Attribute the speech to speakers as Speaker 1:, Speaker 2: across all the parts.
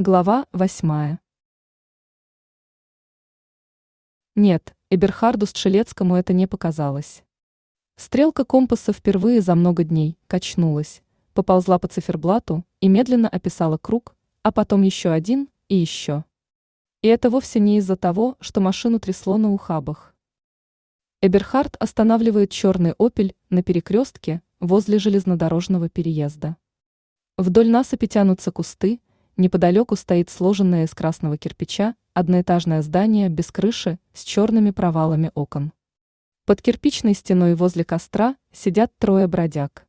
Speaker 1: Глава восьмая. Нет, Эберхарду Стшелецкому это не показалось. Стрелка компаса впервые за много дней качнулась, поползла по циферблату и медленно описала круг, а потом еще один и еще. И это вовсе не из-за того, что машину трясло на ухабах. Эберхард останавливает черный «Опель» на перекрестке возле железнодорожного переезда. Вдоль насыпи тянутся кусты, Неподалеку стоит сложенное из красного кирпича одноэтажное здание без крыши с черными провалами окон. Под кирпичной стеной возле костра сидят трое бродяг.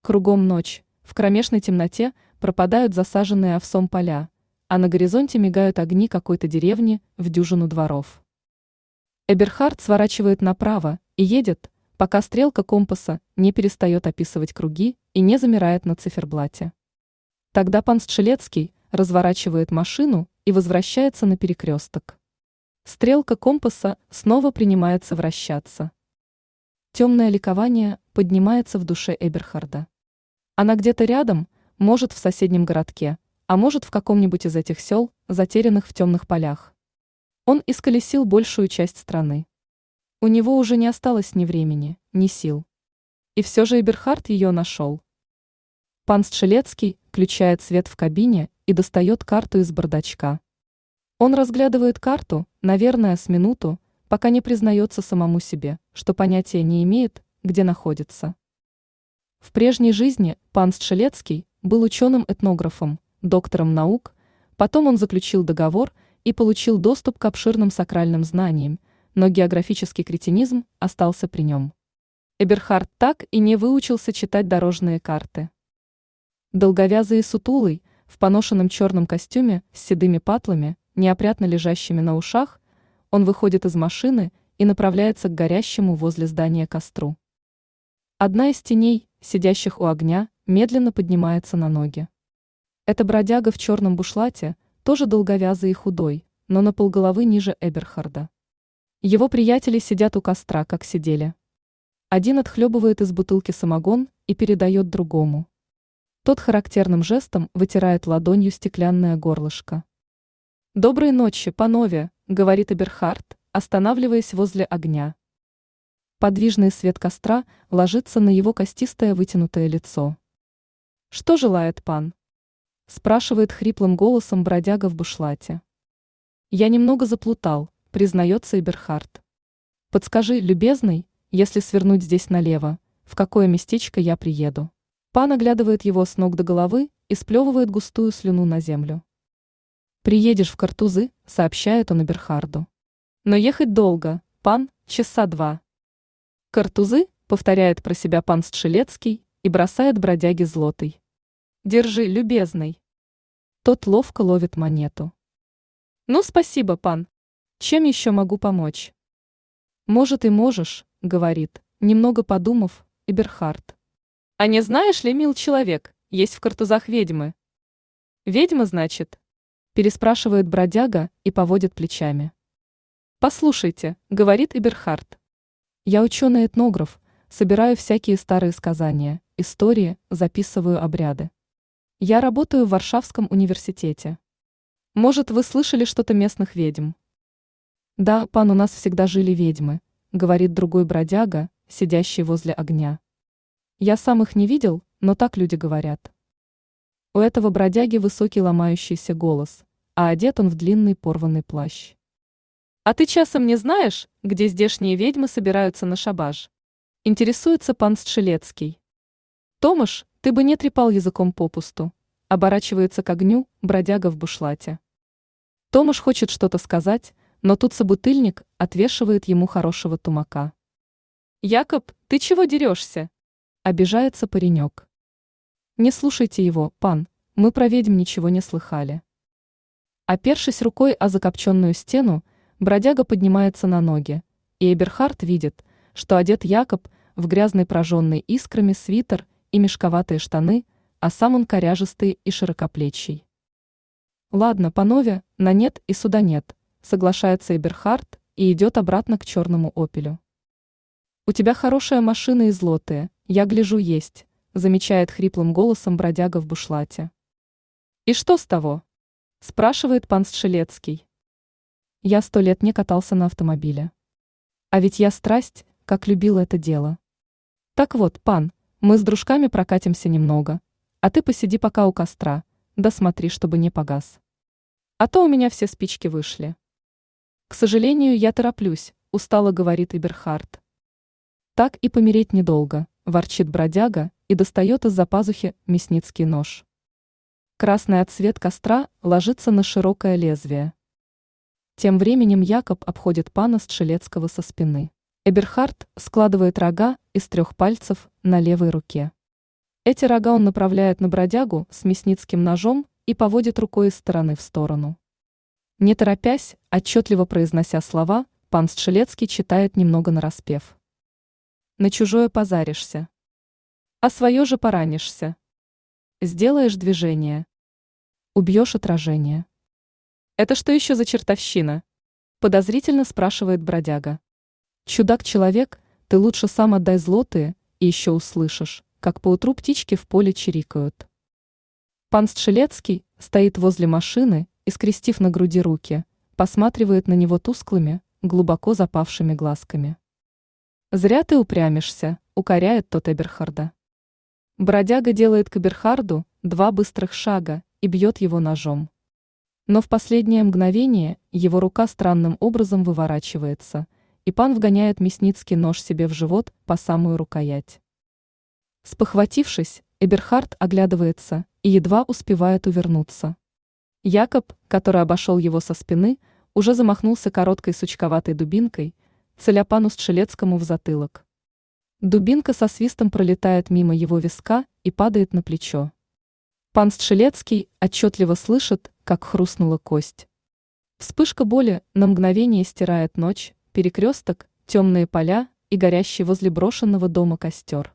Speaker 1: Кругом ночь, в кромешной темноте пропадают засаженные овсом поля, а на горизонте мигают огни какой-то деревни в дюжину дворов. Эберхард сворачивает направо и едет, пока стрелка компаса не перестает описывать круги и не замирает на циферблате. Тогда пан Стшелецкий разворачивает машину и возвращается на перекресток. Стрелка компаса снова принимается вращаться. Темное ликование поднимается в душе Эберхарда. Она где-то рядом, может в соседнем городке, а может в каком-нибудь из этих сел, затерянных в темных полях. Он исколесил большую часть страны. У него уже не осталось ни времени, ни сил. И все же Эберхард ее нашел. Пан Стшелецкий включает свет в кабине и достает карту из бардачка. Он разглядывает карту, наверное, с минуту, пока не признается самому себе, что понятия не имеет, где находится. В прежней жизни пан Стшелецкий был ученым-этнографом, доктором наук, потом он заключил договор и получил доступ к обширным сакральным знаниям, но географический кретинизм остался при нем. Эберхард так и не выучился читать дорожные карты. Долговязый и сутулый, в поношенном черном костюме с седыми патлами, неопрятно лежащими на ушах, он выходит из машины и направляется к горящему возле здания костру. Одна из теней, сидящих у огня, медленно поднимается на ноги. Это бродяга в черном бушлате, тоже долговязый и худой, но на полголовы ниже Эберхарда. Его приятели сидят у костра, как сидели. Один отхлебывает из бутылки самогон и передает другому. Тот характерным жестом вытирает ладонью стеклянное горлышко. «Доброй ночи, панове», — говорит Эберхард, останавливаясь возле огня. Подвижный свет костра ложится на его костистое вытянутое лицо. «Что желает пан?» — спрашивает хриплым голосом бродяга в бушлате. «Я немного заплутал», — признается Эберхард. «Подскажи, любезный, если свернуть здесь налево, в какое местечко я приеду?» Пан оглядывает его с ног до головы и сплевывает густую слюну на землю. «Приедешь в Картузы», — сообщает он Эберхарду. «Но ехать долго, пан, часа два». «Картузы», — повторяет про себя пан Стшелецкий и бросает бродяге злотый. «Держи, любезный». Тот ловко ловит монету. «Ну, спасибо, пан. Чем еще могу помочь?» «Может и можешь», — говорит, немного подумав, Эберхард. А не знаешь ли, мил человек, есть в картузах ведьмы? Ведьма, значит? Переспрашивает бродяга и поводит плечами. Послушайте, говорит Эберхард. Я ученый-этнограф, собираю всякие старые сказания, истории, записываю обряды. Я работаю в Варшавском университете. Может, вы слышали что-то местных ведьм? Да, пан, у нас всегда жили ведьмы, говорит другой бродяга, сидящий возле огня. Я сам их не видел, но так люди говорят. У этого бродяги высокий ломающийся голос, а одет он в длинный порванный плащ. А ты часом не знаешь, где здешние ведьмы собираются на шабаш? Интересуется пан Стшелецкий. Томаш, ты бы не трепал языком попусту. Оборачивается к огню бродяга в бушлате. Томаш хочет что-то сказать, но тут собутыльник отвешивает ему хорошего тумака. Якоб, ты чего дерешься? Обижается паренек. Не слушайте его, пан, мы про ведьм ничего не слыхали. Опершись рукой о закопченную стену, бродяга поднимается на ноги, и Эберхард видит, что одет Якоб в грязный прожженный искрами свитер и мешковатые штаны, а сам он коряжистый и широкоплечий. Ладно, панове, на нет и суда нет, соглашается Эберхард и идет обратно к черному опелю. У тебя хорошая машина и злотые, я гляжу есть, замечает хриплым голосом бродяга в бушлате. И что с того? Спрашивает пан Стрелецкий. Я сто лет не катался на автомобиле. А ведь я страсть, как любила это дело. Так вот, пан, мы с дружками прокатимся немного, а ты посиди пока у костра, да смотри, чтобы не погас. А то у меня все спички вышли. К сожалению, я тороплюсь, устало говорит Иберхард. Так и помереть недолго, ворчит бродяга и достает из-за пазухи мясницкий нож. Красный отсвет костра ложится на широкое лезвие. Тем временем Якоб обходит пана Стшелецкого со спины. Эберхард складывает рога из трех пальцев на левой руке. Эти рога он направляет на бродягу с мясницким ножом и поводит рукой из стороны в сторону. Не торопясь, отчетливо произнося слова, пан Стшелецкий читает немного нараспев. На чужое позаришься. А свое же поранишься. Сделаешь движение. Убьешь отражение. Это что еще за чертовщина? Подозрительно спрашивает бродяга. Чудак-человек, ты лучше сам отдай злотые, и еще услышишь, как поутру птички в поле чирикают. Пан Стшелецкий стоит возле машины и, скрестив на груди руки, посматривает на него тусклыми, глубоко запавшими глазками. «Зря ты упрямишься», — укоряет тот Эберхарда. Бродяга делает к Эберхарду два быстрых шага и бьет его ножом. Но в последнее мгновение его рука странным образом выворачивается — и пан вгоняет мясницкий нож себе в живот по самую рукоять. Спохватившись, Эберхард оглядывается и едва успевает увернуться. Якоб, который обошел его со спины, уже замахнулся короткой сучковатой дубинкой, целя пану Стшелецкому в затылок. Дубинка со свистом пролетает мимо его виска и падает на плечо. Пан Стшелецкий отчетливо слышит, как хрустнула кость. Вспышка боли на мгновение стирает ночь, перекресток, темные поля и горящий возле брошенного дома костер.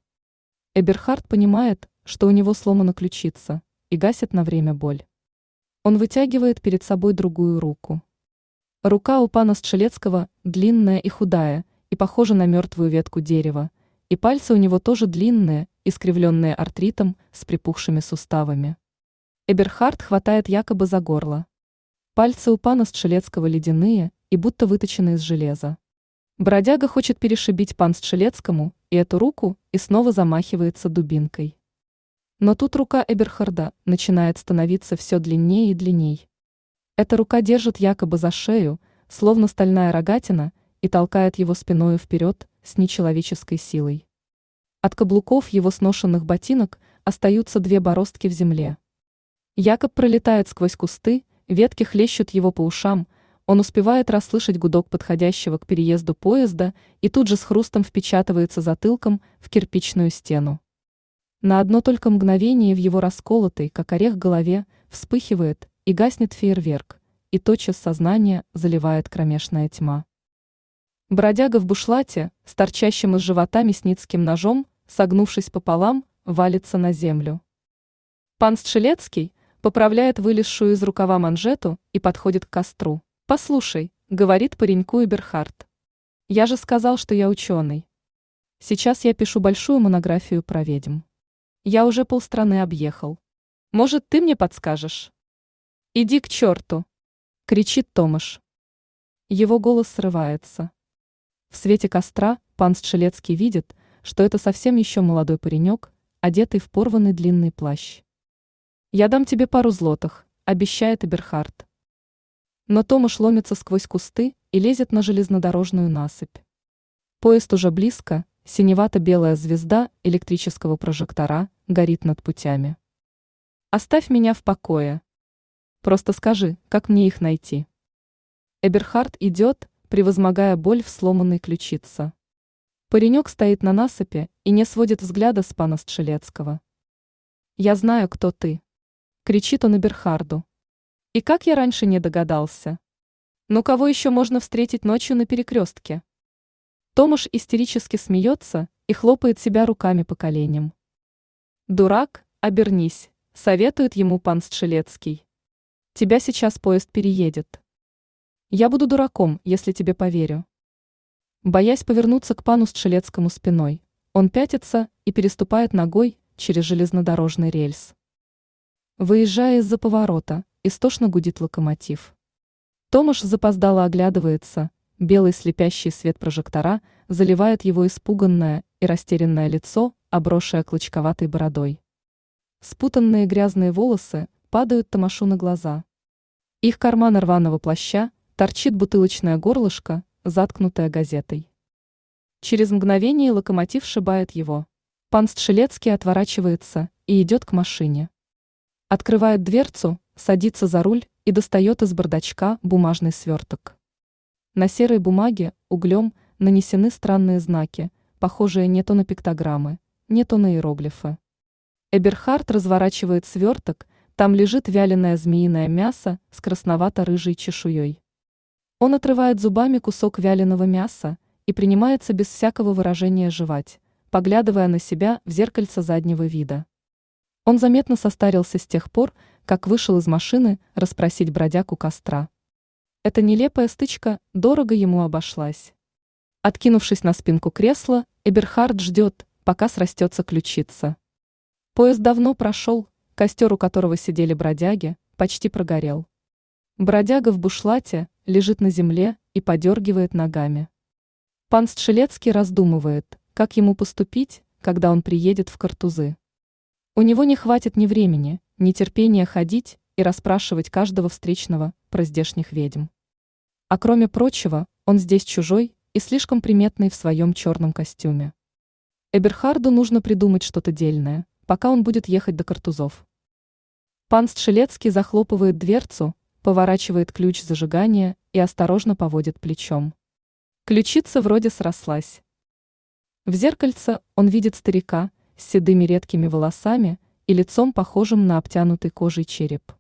Speaker 1: Эберхард понимает, что у него сломана ключица, и гасит на время боль. Он вытягивает перед собой другую руку. Рука у пана Стшелецкого длинная и худая, и похожа на мертвую ветку дерева, и пальцы у него тоже длинные, искривленные артритом, с припухшими суставами. Эберхард хватает якобы за горло. Пальцы у пана Стшелецкого ледяные и будто выточены из железа. Бродяга хочет перешибить пан Стшелецкому и эту руку и снова замахивается дубинкой. Но тут рука Эберхарда начинает становиться все длиннее и длинней. Эта рука держит якобы за шею, словно стальная рогатина, и толкает его спиною вперед с нечеловеческой силой. От каблуков его сношенных ботинок остаются две бороздки в земле. Якоб пролетает сквозь кусты, ветки хлещут его по ушам, он успевает расслышать гудок подходящего к переезду поезда и тут же с хрустом впечатывается затылком в кирпичную стену. На одно только мгновение в его расколотой, как орех голове, вспыхивает и гаснет фейерверк, и тотчас сознание заливает кромешная тьма. Бродяга в бушлате, с торчащим из живота мясницким ножом, согнувшись пополам, валится на землю. Пан Стшелецкий поправляет вылезшую из рукава манжету и подходит к костру. «Послушай», — говорит пареньку Эберхард. «Я же сказал, что я ученый. Сейчас я пишу большую монографию про ведьм. Я уже полстраны объехал. Может, ты мне подскажешь?» «Иди к черту!» — кричит Томаш. Его голос срывается. В свете костра пан Стшелецкий видит, что это совсем еще молодой паренек, одетый в порванный длинный плащ. «Я дам тебе пару злотых», — обещает Эберхард. Но Томаш ломится сквозь кусты и лезет на железнодорожную насыпь. Поезд уже близко, синевато-белая звезда электрического прожектора горит над путями. Оставь меня в покое. Просто скажи, как мне их найти. Эберхард идет, превозмогая боль в сломанной ключице. Паренек стоит на насыпи и не сводит взгляда с пана Стшелецкого. «Я знаю, кто ты!» — кричит он Эберхарду. И как я раньше не догадался. Но кого еще можно встретить ночью на перекрестке? Томаш истерически смеется и хлопает себя руками по коленям. «Дурак, обернись», — советует ему пан Стшелецкий. «Тебя сейчас поезд переедет». «Я буду дураком, если тебе поверю». Боясь повернуться к пану Стшелецкому спиной, он пятится и переступает ногой через железнодорожный рельс. Выезжая из-за поворота, истошно гудит локомотив. Томаш запоздало оглядывается, белый слепящий свет прожектора заливает его испуганное и растерянное лицо, обросшее клочковатой бородой. Спутанные грязные волосы падают Томашу на глаза. Их карман рваного плаща торчит бутылочное горлышко, заткнутое газетой. Через мгновение локомотив шибает его. Пан Стшелецкий отворачивается и идет к машине. Открывает дверцу, садится за руль и достает из бардачка бумажный сверток. На серой бумаге углем нанесены странные знаки, похожие не то на пиктограммы, не то на иероглифы. Эберхард разворачивает сверток, там лежит вяленое змеиное мясо с красновато-рыжей чешуей. Он отрывает зубами кусок вяленого мяса и принимается без всякого выражения жевать, поглядывая на себя в зеркальце заднего вида. Он заметно состарился с тех пор, как вышел из машины расспросить бродяг костра. Эта нелепая стычка дорого ему обошлась. Откинувшись на спинку кресла, Эберхард ждет, пока срастется ключица. Поезд давно прошел, костер, у которого сидели бродяги, почти прогорел. Бродяга в бушлате лежит на земле и подергивает ногами. Пан Стшелецкий раздумывает, как ему поступить, когда он приедет в Картузы. У него не хватит ни времени, ни терпения ходить и расспрашивать каждого встречного про здешних ведьм. А кроме прочего, он здесь чужой и слишком приметный в своем черном костюме. Эберхарду нужно придумать что-то дельное, пока он будет ехать до Картузов. Пан Стшелецкий захлопывает дверцу, поворачивает ключ зажигания и осторожно поводит плечом. Ключица вроде срослась. В зеркальце он видит старика – с седыми редкими волосами и лицом, похожим на обтянутый кожей череп.